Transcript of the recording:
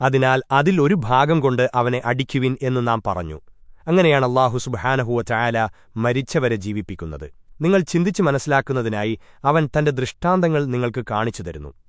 അതിനാൽ അതിൽ ഒരു ഭാഗം കൊണ്ട് അവനെ അടിക്കുവിൻ എന്ന് നാം പറഞ്ഞു. അങ്ങനെയാണ് അള്ളാഹു സുബാനഹുവ ചായാല മരിച്ചവരെ ജീവിപ്പിക്കുന്നത്. നിങ്ങൾ ചിന്തിച്ചു മനസ്സിലാക്കുന്നതിനായി അവൻ തന്റെ ദൃഷ്ടാന്തങ്ങൾ നിങ്ങൾക്ക് കാണിച്ചു തരുന്നു.